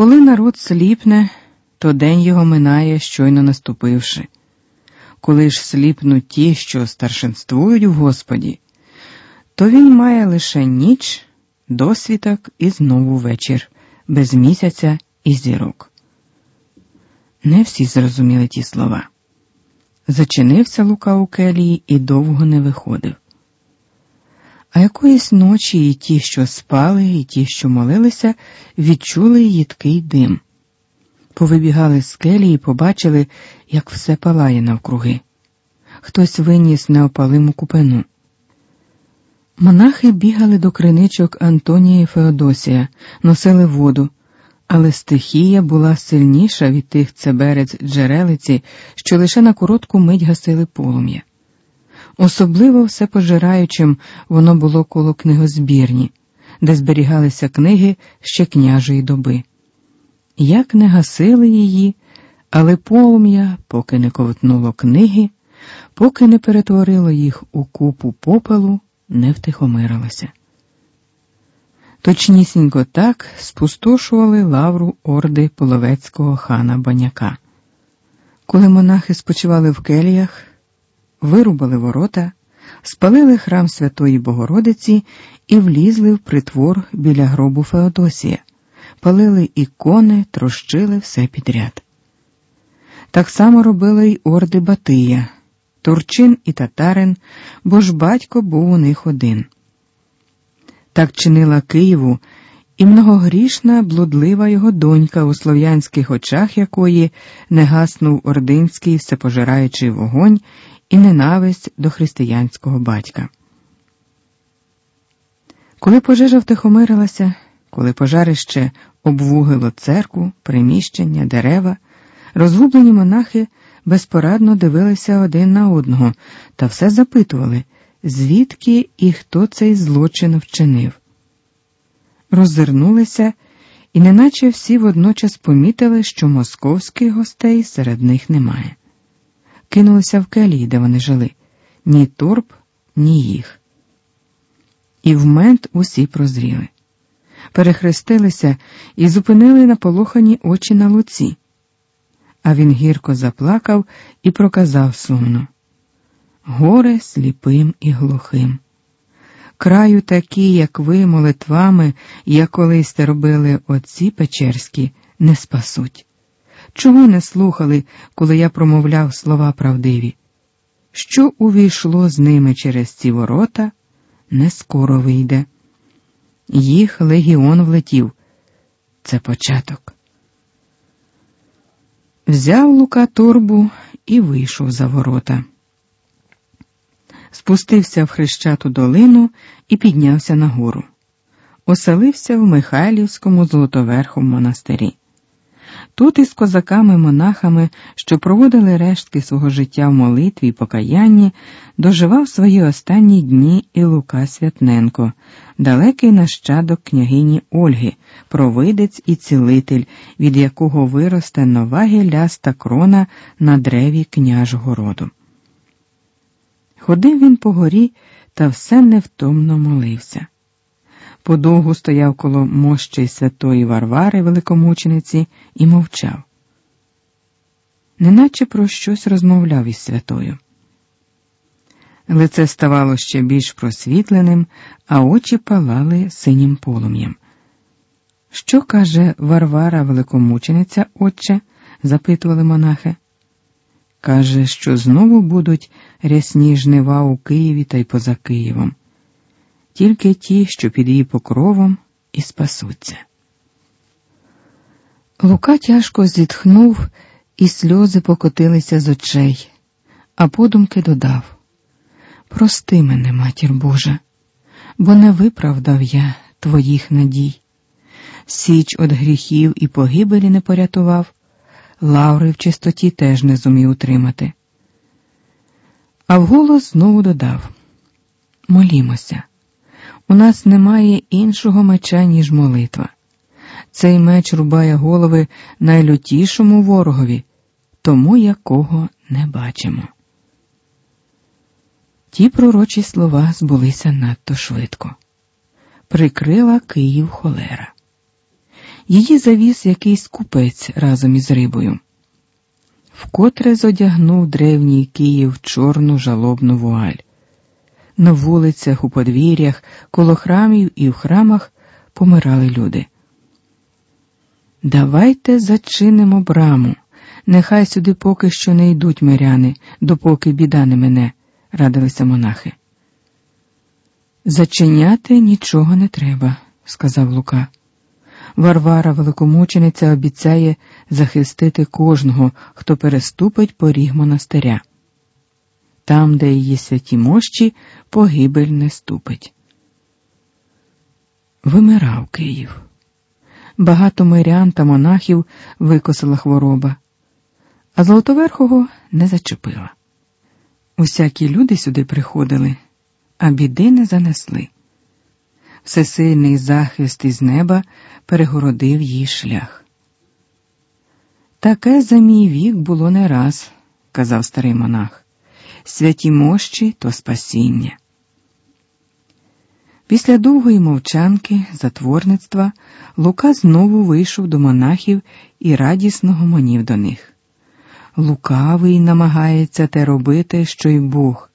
Коли народ сліпне, то день його минає, щойно наступивши. Коли ж сліпнуть ті, що старшинствують в Господі, то він має лише ніч, досвіток і знову вечір, без місяця і зірок. Не всі зрозуміли ті слова. Зачинився Лука у келії і довго не виходив. А якоїсь ночі і ті, що спали, і ті, що молилися, відчули їдкий дим. Повибігали з келії і побачили, як все палає навкруги. Хтось виніс неопалиму купину. Монахи бігали до криничок Антонія і Феодосія, носили воду, але стихія була сильніша від тих цеберець джерелиці, що лише на коротку мить гасили полум'я. Особливо все пожираючим воно було коло книгозбірні, де зберігалися книги ще княжої доби. Як не гасили її, але полум'я, поки не ковтнуло книги, поки не перетворило їх у купу попелу, не втихомирилося. Точнісінько так спустошували лавру орди половецького хана Баняка. Коли монахи спочивали в келіях, вирубали ворота, спалили храм Святої Богородиці і влізли в притвор біля гробу Феодосія, палили ікони, трощили все підряд. Так само робили й орди Батия, Турчин і татарин, бо ж батько був у них один. Так чинила Києву і многогрішна, блудлива його донька, у слов'янських очах якої не гаснув ординський всепожираючий вогонь і ненависть до християнського батька. Коли пожежа втихомирилася, коли пожарище обвугило церкву, приміщення, дерева, розгублені монахи безпорадно дивилися один на одного та все запитували, звідки і хто цей злочин вчинив. Роззирнулися і неначе всі водночас помітили, що московських гостей серед них немає кинулися в келії, де вони жили ні турб, ні їх. І в мент усі прозріли, перехрестилися і зупинили наполохані очі на луці. А він гірко заплакав і проказав сумно Горе сліпим і глухим. Краю такі, як ви, молитвами, як колись те робили отці Печерські, не спасуть. Чого не слухали, коли я промовляв слова правдиві? Що увійшло з ними через ці ворота, не скоро вийде. Їх легіон влетів. Це початок. Взяв Лука торбу і вийшов за ворота. Спустився в хрещату долину і піднявся нагору. Оселився в Михайлівському золотоверхому монастирі. Тут із козаками-монахами, що проводили рештки свого життя в молитві і покаянні, доживав свої останні дні і Лука Святненко, далекий нащадок княгині Ольги, провидець і цілитель, від якого виросте нова гіляста крона на древі княжого роду. Ходив він по горі та все невтомно молився подовгу стояв коло мощі святої Варвари великомучениці і мовчав, неначе про щось розмовляв із святою. Лице ставало ще більш просвітленим, а очі палали синім полум'ям. Що каже Варвара великомучениця, отче? запитували монахи. Каже, що знову будуть рясні жнива у Києві та й поза Києвом тільки ті, що під її покровом, і спасуться. Лука тяжко зітхнув, і сльози покотилися з очей, а подумки додав Прости мене, матір Божа, бо не виправдав я твоїх надій. Січ від гріхів і погибелі не порятував, лаври в чистоті теж не зумів утримати. А вголос знову додав Молімося. У нас немає іншого меча, ніж молитва. Цей меч рубає голови найлютішому ворогові, тому якого не бачимо. Ті пророчі слова збулися надто швидко. Прикрила Київ холера. Її завіз якийсь купець разом із рибою. Вкотре зодягнув древній Київ чорну жалобну вуаль. На вулицях, у подвір'ях, коло храмів і в храмах помирали люди. Давайте зачинимо браму. Нехай сюди поки що не йдуть миряни, допоки біда не мене, радилися монахи. Зачиняти нічого не треба, сказав Лука. Варвара великомучениця обіцяє захистити кожного, хто переступить поріг монастиря. Там, де її святі мощі, погибель не ступить. Вимирав Київ. Багато мирян та монахів викосила хвороба, а Золотоверхого не зачепила. Усякі люди сюди приходили, а біди не занесли. Всесильний захист із неба перегородив їй шлях. Таке за мій вік було не раз, казав старий монах. Святі мощі то спасіння. Після довгої мовчанки, затворництва, Лука знову вийшов до монахів і радісно гомонів до них. Лукавий намагається те робити, що й Бог.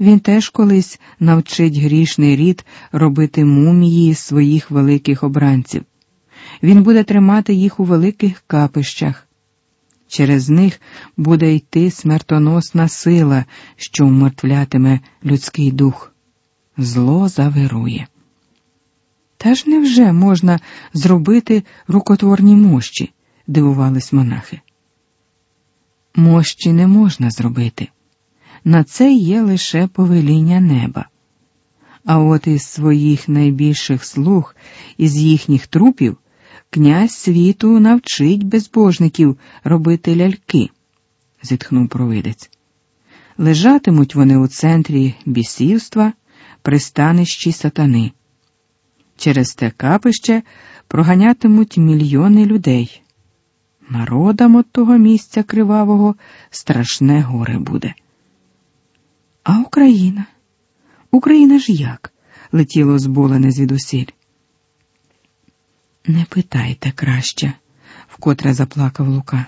Він теж колись навчить грішний рід робити мумії своїх великих обранців. Він буде тримати їх у великих капищах. Через них буде йти смертоносна сила, що вмертвлятиме людський дух. Зло завирує. Та ж невже можна зробити рукотворні мощі? дивувались монахи. Мощі не можна зробити. На це є лише повеління неба. А от із своїх найбільших слуг, із їхніх трупів, князь світу навчить безбожників робити ляльки, зітхнув провидець. Лежатимуть вони у центрі бісівства, пристанищі сатани. Через те капище проганятимуть мільйони людей. Народам от того місця кривавого страшне горе буде. А Україна? Україна ж як? летіло зболене звідусіль. Не питайте краще, вкотре заплакав Лука.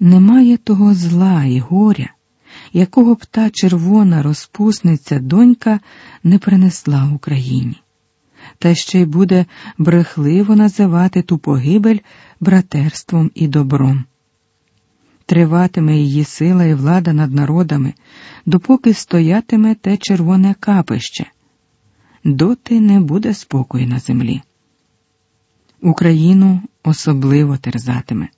Немає того зла і горя, якого б та червона розпусниця донька не принесла Україні, та ще й буде брехливо називати ту погибель братерством і добром. Триватиме її сила і влада над народами, допоки стоятиме те червоне капище, доти не буде спокою на землі. Україну особливо терзатиме,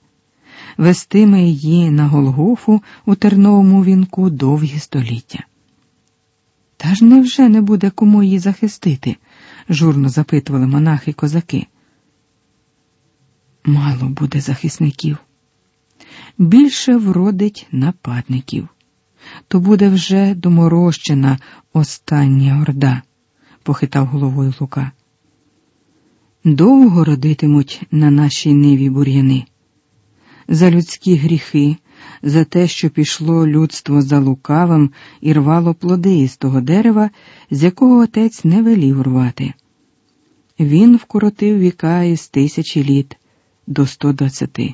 вестиме її на Голгофу у терновому вінку довгі століття. Та ж невже не буде кому її захистити? журно запитували монахи козаки. Мало буде захисників, більше вродить нападників, то буде вже доморощена остання орда, похитав головою Лука. Довго родитимуть на нашій ниві бур'яни, за людські гріхи, за те, що пішло людство за лукавим і рвало плоди із того дерева, з якого отець не велів рвати. Він вкоротив віка із тисячі літ до сто двадцяти.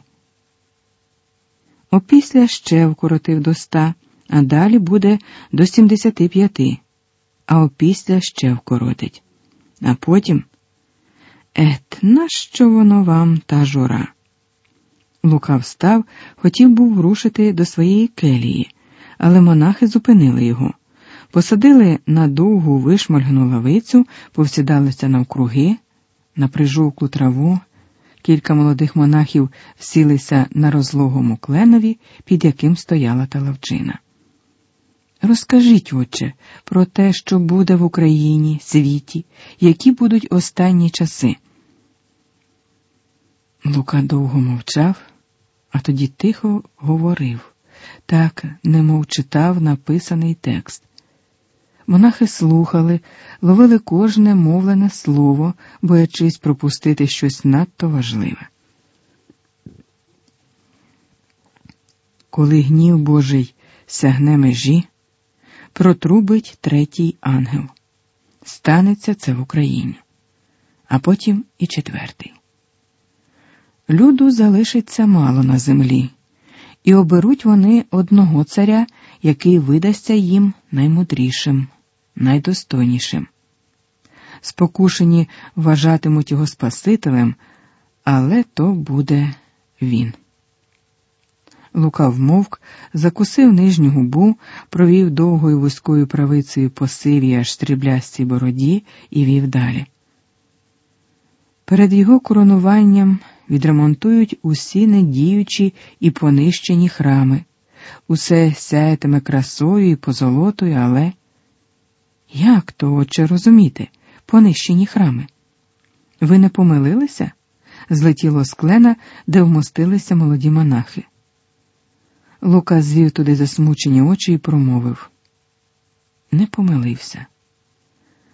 Опісля ще вкоротив до ста, а далі буде до сімдесяти п'яти, а опісля ще вкоротить. А потім. Ет, нащо воно вам та жура? Лука встав, хотів був рушити до своєї келії, але монахи зупинили його, посадили на довгу вишмальгну лавицю, повсідалися навкруги, на прижовклу траву. Кілька молодих монахів всілися на розлогому кленові, під яким стояла та лавчина. Розкажіть, отче, про те, що буде в Україні, світі, які будуть останні часи. Лука довго мовчав, а тоді тихо говорив, так, немов читав написаний текст. Монахи слухали, ловили кожне мовлене слово, боячись пропустити щось надто важливе. Коли гнів Божий сягне межі, протрубить третій ангел. Станеться це в Україні, а потім і четвертий. Люду залишиться мало на землі, і оберуть вони одного царя, який видасться їм наймудрішим, найдостойнішим. Спокушені вважатимуть його Спасителем, але то буде він. Лука вмовк, закусив нижню губу, провів довгою вузькою правицею по сивій аж стріблястій бороді і вів далі. Перед його коронуванням відремонтують усі недіючі і понищені храми, усе сяятиме красою і позолотою, але як то, отче, розуміти, понищені храми? Ви не помилилися? Злетіло з клена, де вмостилися молоді монахи. Лука звів туди засмучені очі і промовив не помилився.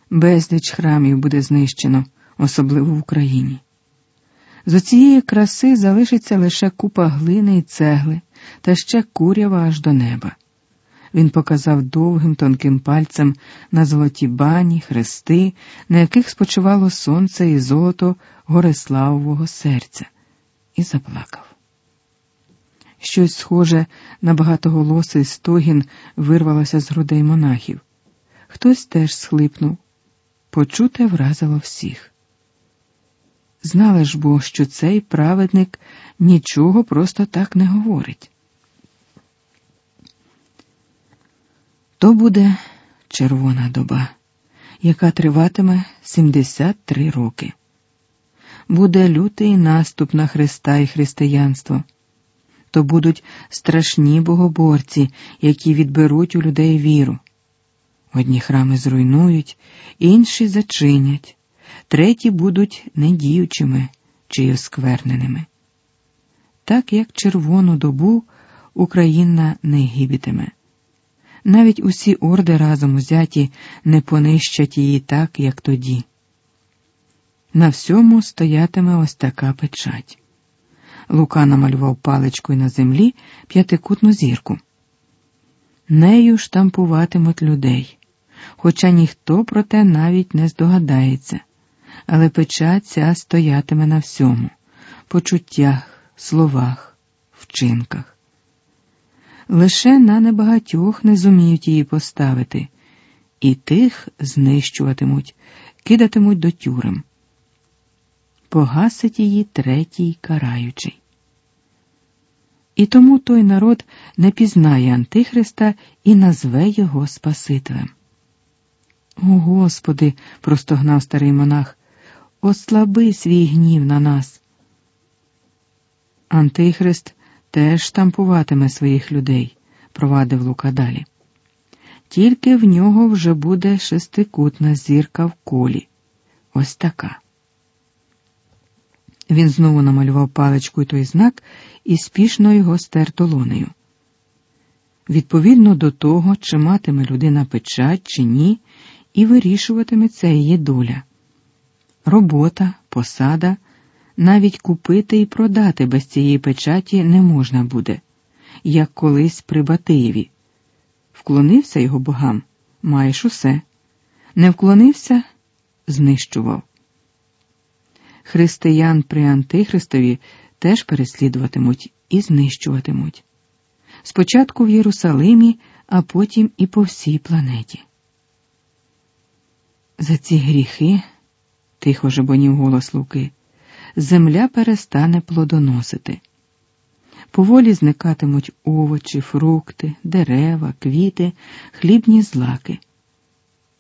Безліч храмів буде знищено, особливо в Україні. З оцієї краси залишиться лише купа глини і цегли, та ще курява аж до неба. Він показав довгим тонким пальцем на золоті бані, хрести, на яких спочивало сонце і золото Гориславового серця, і заплакав. Щось схоже на багатоголосий стогін вирвалося з грудей монахів. Хтось теж схлипнув. Почуте вразило всіх. Знали ж бо, що цей праведник нічого просто так не говорить. То буде червона доба, яка триватиме 73 роки. Буде лютий наступ на Христа і християнство то будуть страшні богоборці, які відберуть у людей віру. Одні храми зруйнують, інші зачинять, треті будуть недіючими чи оскверненими. Так як червону добу Україна не гибітиме. Навіть усі орди разом узяті не понищать її так, як тоді. На всьому стоятиме ось така печать. Лука намалював паличкою на землі п'ятикутну зірку. Нею штампуватимуть людей, хоча ніхто про те навіть не здогадається, але печать ця стоятиме на всьому почуттях, словах, вчинках. Лише на небагатьох не зуміють її поставити, і тих знищуватимуть, кидатимуть до тюрем погасить її третій караючий. І тому той народ не пізнає Антихриста і назве його Спасителем. О Господи, простогнав старий монах, ослаби свій гнів на нас. Антихрист теж штампуватиме своїх людей, провадив Лука далі. Тільки в нього вже буде шестикутна зірка в колі. Ось така. Він знову намалював паличкою той знак і спішно його стер долонею. Відповідно до того, чи матиме людина печать, чи ні, і вирішуватиме це її доля. Робота, посада, навіть купити і продати без цієї печаті не можна буде, як колись при Батиєві. Вклонився його богам, маєш усе, не вклонився, знищував християн при Антихристові теж переслідуватимуть і знищуватимуть. Спочатку в Єрусалимі, а потім і по всій планеті. За ці гріхи, тихо жебонів голос Луки, земля перестане плодоносити. Поволі зникатимуть овочі, фрукти, дерева, квіти, хлібні злаки,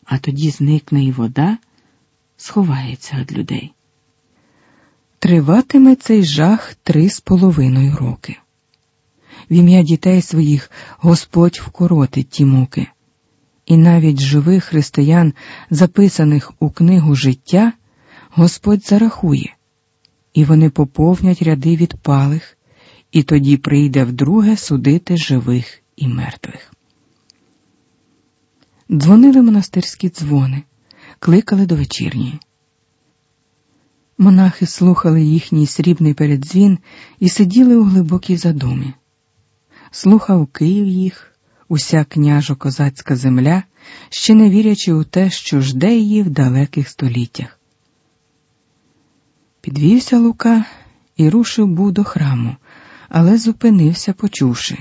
а тоді зникне і вода, сховається від людей. Триватиме цей жах три з половиною роки. В ім'я дітей своїх Господь вкоротить ті муки, і навіть живих християн, записаних у книгу життя, Господь зарахує, і вони поповнять ряди відпалих, і тоді прийде вдруге судити живих і мертвих. Дзвонили монастирські дзвони, кликали до вечірньої. Монахи слухали їхній срібний передзвін і сиділи у глибокій задумі. Слухав Київ їх, уся княжо козацька земля, ще не вірячи у те, що жде її в далеких століттях. Підвівся Лука і рушив був до храму, але зупинився, почувши.